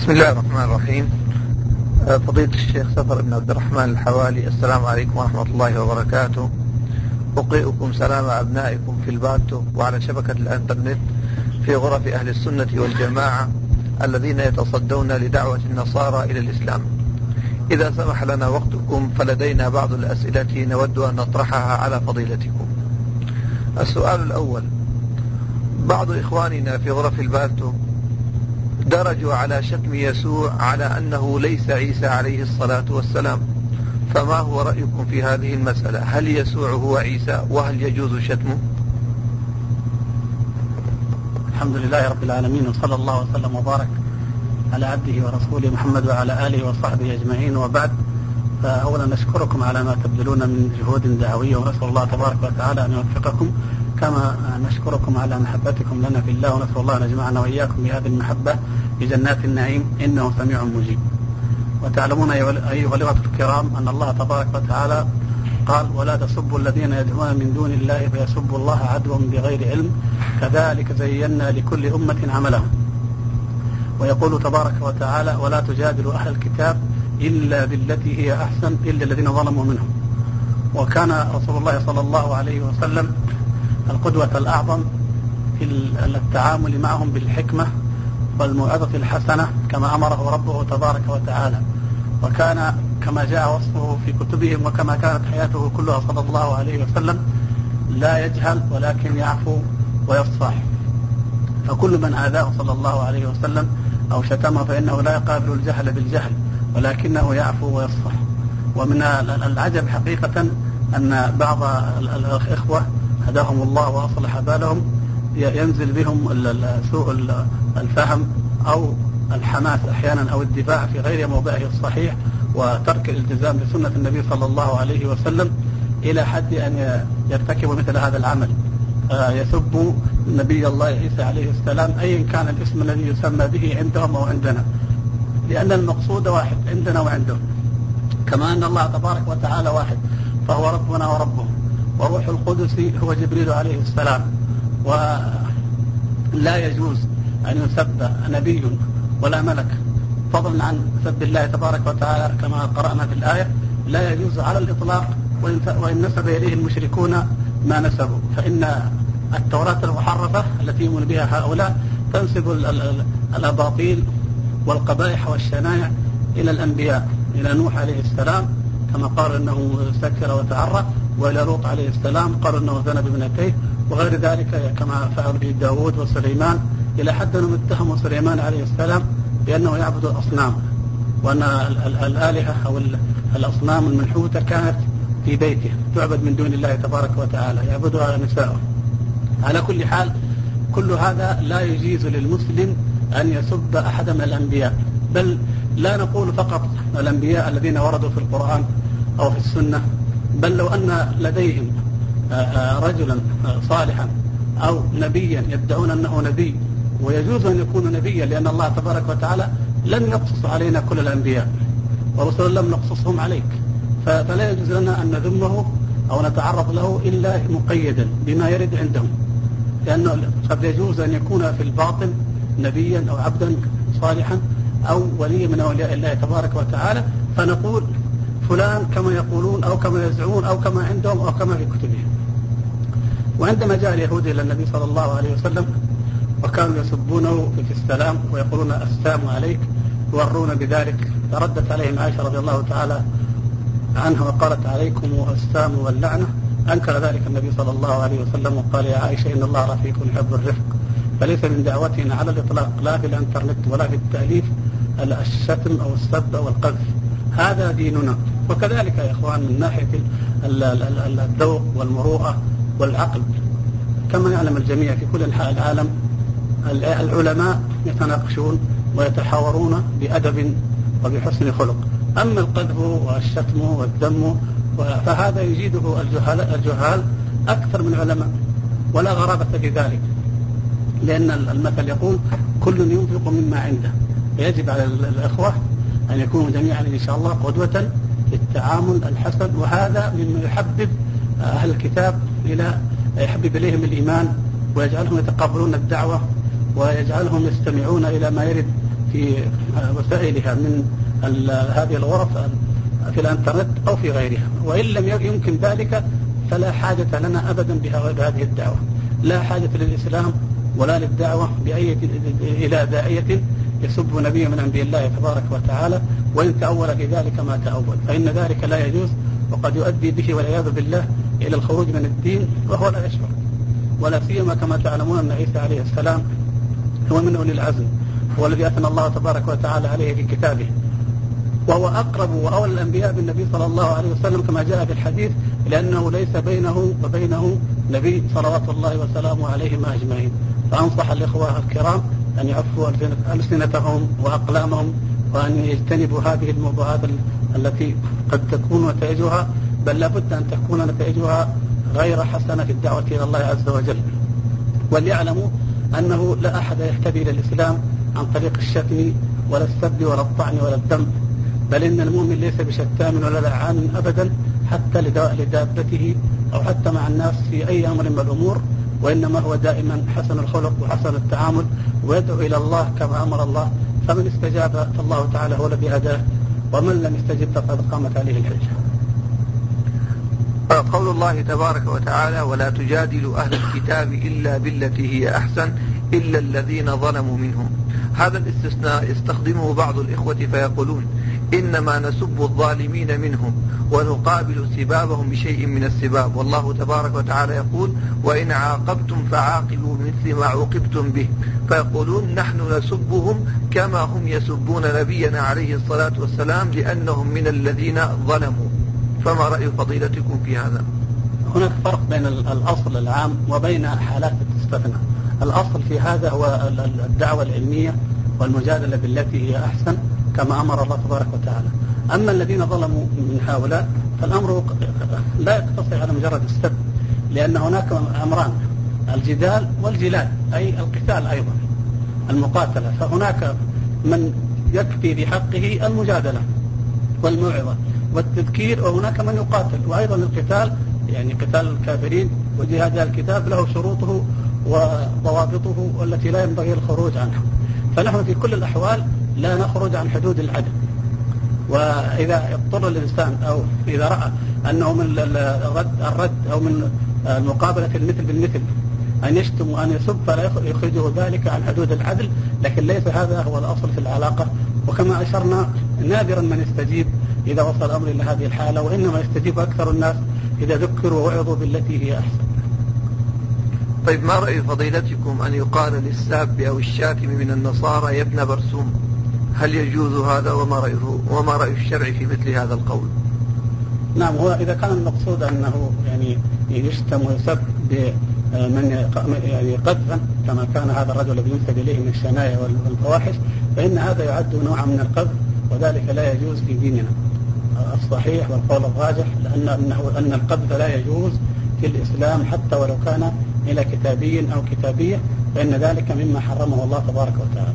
بسم الله الرحمن الرحيم. آه، فضيلة الشيخ سفر بن عبد الرحمن الحوالي السلام عليكم ورحمة الله وبركاته. أقرئكم سلام أبنائكم في الباتو وعلى شبكة الإنترنت في غرف أهل السنة والجماعة الذين يتصدون لدعوة النصارى إلى الإسلام. إذا سمح لنا وقتكم فلدينا بعض الأسئلة نود أن نطرحها على فضيلتكم. السؤال الأول. بعض إخواننا في غرف الباتو درجوا على شتم يسوع على أنه ليس عيسى عليه الصلاة والسلام. فما هو رأيكم في هذه المسألة؟ هل يسوع هو عيسى وهل يجوز شتمه؟ الحمد لله رب العالمين وصلى الله وسلم وبارك على عبده ورسوله محمد وعلى آله وصحبه أجمعين. وبعد فأولا نشكركم على ما تبذلون من جهود دعوية ونسأل الله تبارك وتعالى أن يوفقكم. كما نشكركم على محبتكم لنا في الله ونسأل الله أن يجمعنا وإياكم بهذه المحبة في جنات النعيم. إنه سميع مجيب. وتعلمون أيها الأخوة الكرام أن الله تبارك وتعالى قال ولا تسبوا الذين يدعون من دون الله فيسبوا الله عدوا بغير علم. كذلك زينا لكل أمة عملهم. ويقول تبارك وتعالى ولا تجادلوا أهل الكتاب إلا بالتي هي أحسن إلا الذين ظلموا منهم. وكان رسول الله صلى الله عليه وسلم القدوة الأعظم في التعامل معهم بالحكمة والموعظة الحسنة كما أمره ربه تبارك وتعالى. وكان كما جاء وصفه في كتبهم وكما كانت حياته كلها صلى الله عليه وسلم لا يجهل ولكن يعفو ويصفح. فكل من آذاه صلى الله عليه وسلم أو شتمه فإنه لا يقابل الجهل بالجهل. ولكنه يعفو ويصفح. ومن العجب حقيقة أن بعض الإخوة هداهم الله وأصلح بالهم ينزل بهم سوء الفهم أو الحماس أحيانا أو الدفاع في غير موضعه الصحيح وترك الالتزام بسنة النبي صلى الله عليه وسلم إلى حد أن يرتكبوا مثل هذا العمل. يسب نبي الله عيسى عليه السلام أيا كان الاسم الذي يسمى به عندهم أو عندنا. لأن المقصود واحد عندنا وعندهم كما أن الله تبارك وتعالى واحد فهو ربنا وربهم وروح القدس هو جبريل عليه السلام. ولا يجوز أن يسب نبي ولا ملك. فضلا عن سب الله تبارك وتعالى كما قرأنا في الآية لا يجوز على الإطلاق وإن نسب إليه المشركون ما نسبوا. فإن التوراة المحرفة التي يؤمن بها هؤلاء تنسب الأباطيل والقبائح والشنائع إلى الأنبياء إلى نوح عليه السلام كما قال أنه سكر وتعرى وإلى لوط عليه السلام قال أنه زنى بابنتيه وغير ذلك كما فعل به داود وسليمان إلى حد أنهم اتهموا سليمان عليه السلام بأنه يعبد الأصنام وأن الآلهة أو الأصنام المنحوتة كانت في بيته تعبد من دون الله تبارك وتعالى يعبدها نساؤه. على كل حال كل هذا لا يجيز للمسلم أن يسب أحد من الأنبياء. بل لا نقول فقط الأنبياء الذين وردوا في القرآن أو في السنة بل لو أن لديهم آه، آه، رجلا صالحا أو نبيا يدعون أنه نبي ويجوز أن يكون نبيا لأن الله تبارك وتعالى لم يقصص علينا كل الأنبياء ورسلا لم نقصصهم عليك. فلا يجوز لنا أن نذمه أو نتعرض له إلا مقيدا بما يرد عندهم. لأنه قد يجوز أن يكون في الباطن نبيا أو عبدا صالحا أو ولي من أولياء الله تبارك وتعالى فنقول فلان كما يقولون أو كما يزعمون أو كما عندهم أو كما في كتبهم. وعندما جاء اليهود إلى النبي صلى الله عليه وسلم وكانوا يسبونه في السلام ويقولون السلام عليك يورون بذلك فردت عليهم عائشة رضي الله تعالى عنها وقالت عليكم السام واللعنة. أنكر ذلك النبي صلى الله عليه وسلم وقال يا عائشة إن الله رفيق يحب الرفق. فليس من دعوتنا على الإطلاق لا في الإنترنت ولا في التأليف الشتم أو السب أو القذف. هذا ديننا. وكذلك يا إخوان من ناحية الذوق والمروءة والعقل. كما يعلم الجميع في كل أنحاء العالم العلماء يتناقشون ويتحاورون بأدب وبحسن خلق. أما القذف والشتم والذم فهذا يجيده الجهال, الجهال أكثر من العلماء ولا غرابة في ذلك. لأن المثل يقول كل ينفق مما عنده. فيجب على الإخوة أن يكونوا جميعا إن شاء الله قدوة في التعامل الحسن وهذا مما يحبب أهل الكتاب إلى يحبب إليهم الإيمان ويجعلهم يتقبلون الدعوة ويجعلهم يستمعون إلى ما يرد في وسائلها من هذه الغرف في الإنترنت أو في غيرها. وإن لم يمكن ذلك فلا حاجة لنا ابدا بهذه الدعوة. لا حاجة للإسلام ولا للدعوة باي إلى داعيه يسب نبي من انبياء الله تبارك وتعالى وان تاول في ذلك ما تأول. فإن ذلك لا يجوز وقد يؤدي به والعياذ بالله إلى الخروج من الدين وهو لا يشعر ولا سيما كما تعلمون أن عيسى عليه السلام هو من أولي العزم. الذي أثنى الله تبارك وتعالى عليه في كتابه. وهو أقرب واولى الأنبياء بالنبي صلى الله عليه وسلم كما جاء في الحديث لأنه ليس بينه وبينه نبي صلوات الله وسلامه عليهما أجمعين. فأنصح الإخوة الكرام أن يعفوا ألسنتهم وأقلامهم وأن يجتنبوا هذه الموضوعات التي قد تكون نتائجها بل لابد أن تكون نتائجها غير حسنة في الدعوة إلى الله عز وجل. وليعلموا أنه لا أحد يهتدي إلى الاسلام عن طريق الشتم ولا السب ولا الطعن ولا الذم بل إن المؤمن ليس بشتام ولا لعان ابدا حتى لدابته أو حتى مع الناس في أي أمر من الأمور وإنما هو دائما حسن الخلق وحسن التعامل ويدعو إلى الله كما أمر الله فمن استجاب فالله تعالى هو الذي هداه ومن لم يستجب فقد قامت عليه الحجة. قول الله تبارك وتعالى ولا تجادلوا أهل الكتاب إلا بالتي هي أحسن إلا الذين ظلموا منهم. هذا الاستثناء يستخدمه بعض الإخوة فيقولون إنما نسب الظالمين منهم ونقابل سبابهم بشيء من السباب. والله تبارك وتعالى يقول وإن عاقبتم فعاقبوا مثل ما عوقبتم به. فيقولون نحن نسبهم كما هم يسبون نبينا عليه الصلاة والسلام لأنهم من الذين ظلموا. فما رأي فضيلتكم في هذا؟ هناك فرق بين الأصل العام وبين حالات تستثنى. الأصل في هذا هو الدعوة العلمية والمجادلة بالتي هي أحسن كما أمر الله تبارك وتعالى. أما الذين ظلموا من هؤلاء فالأمر لا يقتصر على مجرد السب لأن هناك أمران الجدال والجلال أي القتال أيضا المقاتلة. فهناك من يكفي في حقه المجادلة والموعظة. والتذكير وهناك من يقاتل. وأيضا القتال يعني قتال الكافرين وجهاد الكتاب له شروطه وضوابطه والتي لا ينبغي الخروج عنها. فنحن في كل الأحوال لا نخرج عن حدود العدل. وإذا اضطر الإنسان أو إذا رأى أنه من الرد, الرد أو من مقابلة المثل بالمثل أن يشتم وأن يسب فلا يخرجه ذلك عن حدود العدل لكن ليس هذا هو الأصل في العلاقة. وكما أشرنا نادرا من يستجيب إذا وصل الأمر إلى هذه الحالة وإنما يستجيب أكثر الناس إذا ذكروا ووعظوا بالتي هي أحسن. طيب ما رأي فضيلتكم أن يقال للساب أو الشاتم من النصارى يا ابن برسوم؟ هل يجوز هذا؟ وما رأيه؟ وما رأي الشرع في مثل هذا القول؟ نعم هو إذا كان المقصود أنه يعني يشتم ويسب من يعني قذفا كما كان هذا الرجل الذي ينسب إليه من الشنايع والفواحش فإن هذا يعد نوعا من القذف وذلك لا يجوز في ديننا الصحيح والقول الراجح لأن انه أن القذف لا يجوز في الإسلام حتى ولو كان إلى كتابي أو كتابية فإن ذلك مما حرمه الله تبارك وتعالى.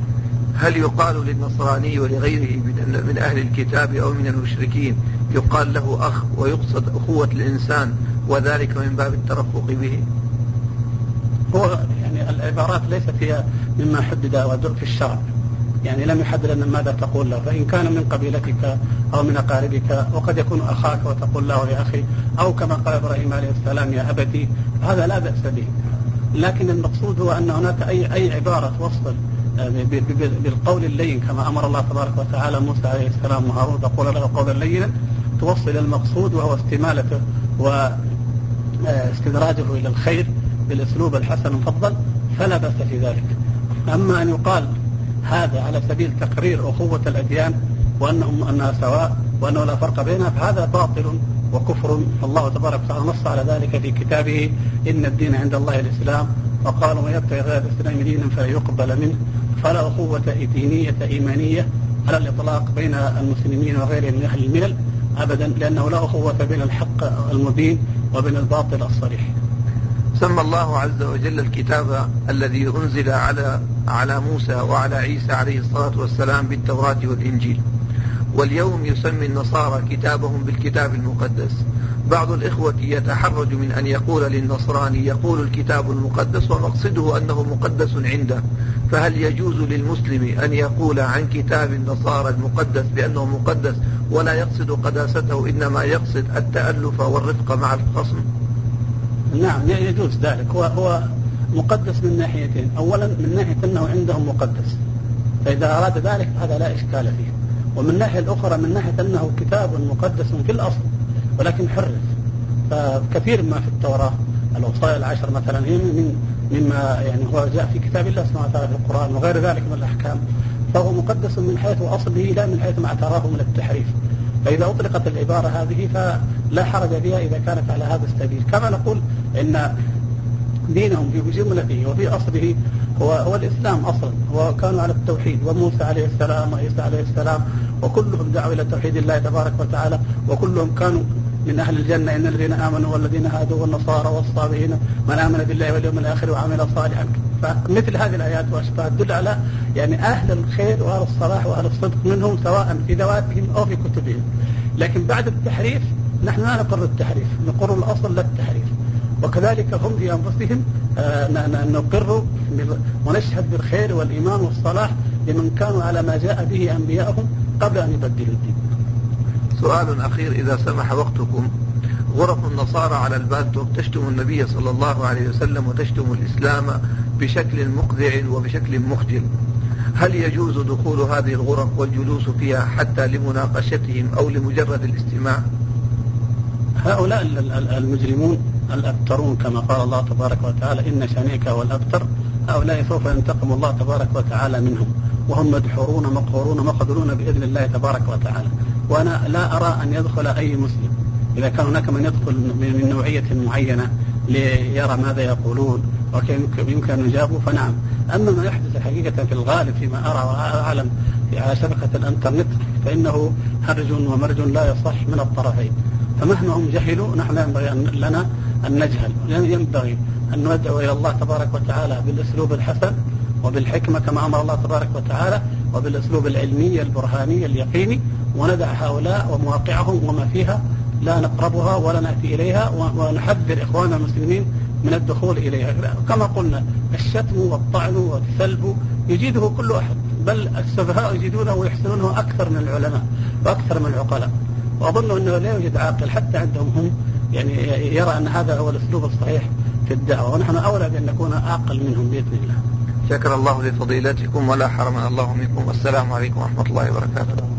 هل يقال للنصراني ولغيره من أهل الكتاب أو من المشركين يقال له أخ ويقصد أخوة الإنسان وذلك من باب الترفق به؟ هو يعني العبارات ليست هي مما حدد في الشرع. يعني لم يحدد لنا ماذا تقول له. فإن كان من قبيلتك أو من أقاربك وقد يكون أخاك وتقول له يا أخي أو كما قال إبراهيم عليه السلام يا أبتي هذا لا بأس به. لكن المقصود هو أن هناك أي أي عبارة توصل آه، بالقول اللين كما أمر الله تبارك وتعالى موسى عليه السلام وهارون تقول له قولا لينا توصل المقصود وهو استمالته واستدراجه آه، إلى الخير. بالأسلوب الحسن المفضل فلا بأس في ذلك. أما أن يقال هذا على سبيل تقرير أخوة الأديان وانهم أنها سواء وأنه لا فرق بينها فهذا باطل وكفر الله تبارك وتعالى نص على ذلك في كتابه إن الدين عند الله الإسلام وقال من يبتغي غير الاسلام دينا فلا يقبل منه فلا أخوة دينية إيمانية على الإطلاق بين المسلمين وغيرهم من أهل الملل ابدا لأنه لا أخوة بين الحق المبين وبين الباطل الصريح. سمى الله عز وجل الكتاب الذي أنزل على على موسى وعلى عيسى عليه الصلاة والسلام بالتوراة والإنجيل. واليوم يسمي النصارى كتابهم بالكتاب المقدس. بعض الإخوة يتحرج من أن يقول للنصراني يقول الكتاب المقدس ومقصده أنه مقدس عنده. فهل يجوز للمسلم أن يقول عن كتاب النصارى المقدس بأنه مقدس ولا يقصد قداسته إنما يقصد التألف والرفق مع الخصم؟ نعم يجوز ذلك. هو هو مقدس من ناحيتين. اولا من ناحية أنه عندهم مقدس. فإذا أراد ذلك هذا لا إشكال فيه. ومن الناحيه الأخرى من ناحية أنه كتاب مقدس في الأصل ولكن حرف. فكثير ما في التوراة الوصايا العشر مثلا هي من مما يعني هو جاء في كتاب الله سبحانه وتعالى في القرآن وغير ذلك من الأحكام. فهو مقدس من حيث أصله لا من حيث ما اعتراه من التحريف. فإذا أطلقت العبارة هذه فلا حرج بها إذا كانت على هذا السبيل. كما نقول إن دينهم في جملته وفي أصله هو, هو الإسلام أصلا. وكانوا على التوحيد. وموسى عليه السلام وعيسى عليه السلام وكلهم دعوا إلى توحيد الله تبارك وتعالى وكلهم كانوا من أهل الجنة إن الذين آمنوا والذين هادوا والنصارى والصابئين من آمن بالله واليوم الآخر وعمل صالحا. فمثل هذه الآيات وأشباهها تدل على يعني أهل الخير وأهل الصلاح وأهل الصدق منهم سواء في ذواتهم أو في كتبهم. لكن بعد التحريف نحن لا نقر التحريف نقر الأصل لا التحريف. وكذلك هم في أنفسهم آه، نقر ونشهد بالخير والإيمان والصلاح لمن كانوا على ما جاء به أنبياءهم قبل أن يبدلوا الدين. سؤال أخير إذا سمح وقتكم. غرف النصارى على البالتوك تشتم النبي صلى الله عليه وسلم وتشتم الإسلام بشكل مقذع وبشكل مخجل. هل يجوز دخول هذه الغرف والجلوس فيها حتى لمناقشتهم أو لمجرد الاستماع؟ هؤلاء المجرمون الأبترون كما قال الله تبارك وتعالى إن شانئك هو الأبتر. هؤلاء سوف ينتقم الله تبارك وتعالى منهم وهم مدحورون مقهورون مقدرون بإذن الله تبارك وتعالى. وأنا لا أرى أن يدخل أي مسلم. إذا كان هناك من يدخل من نوعية معينة ليرى ماذا يقولون وكيف يمكن أن يجابوا فنعم. أما ما يحدث حقيقة في الغالب فيما أرى وأعلم على شبكة الإنترنت فإنه هرج ومرج لا يصح من الطرفين. فمهما هم جهلوا نحن ينبغي لنا أن نجهل. ينبغي أن ندعو إلى الله تبارك وتعالى بالأسلوب الحسن وبالحكمة كما أمر الله تبارك وتعالى. وبالأسلوب العلمي البرهاني اليقيني وندع هؤلاء ومواقعهم وما فيها لا نقربها ولا نأتي إليها ونحذر إخواننا المسلمين من الدخول إليها. كما قلنا الشتم والطعن والسلب يجيده كل أحد بل السفهاء يجدونه ويحسنونه أكثر من العلماء وأكثر من العقلاء. وأظن أنه لا يوجد عاقل حتى عندهم هم يعني يرى أن هذا هو الأسلوب الصحيح في الدعوة ونحن أولى بأن نكون أعقل منهم بإذن الله. شكر الله لفضيلتكم ولا حرمنا الله منكم. والسلام عليكم ورحمة الله وبركاته.